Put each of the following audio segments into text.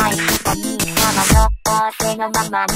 はい。お兄様の仰せのままに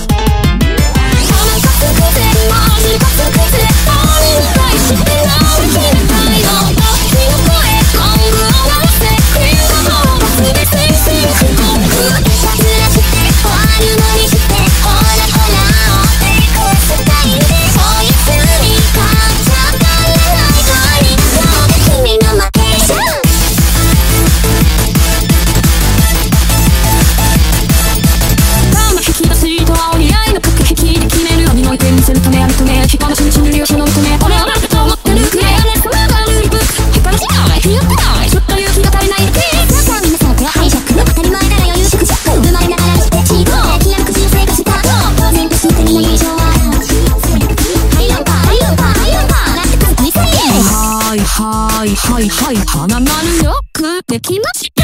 はいはいはい。花丸よくできました。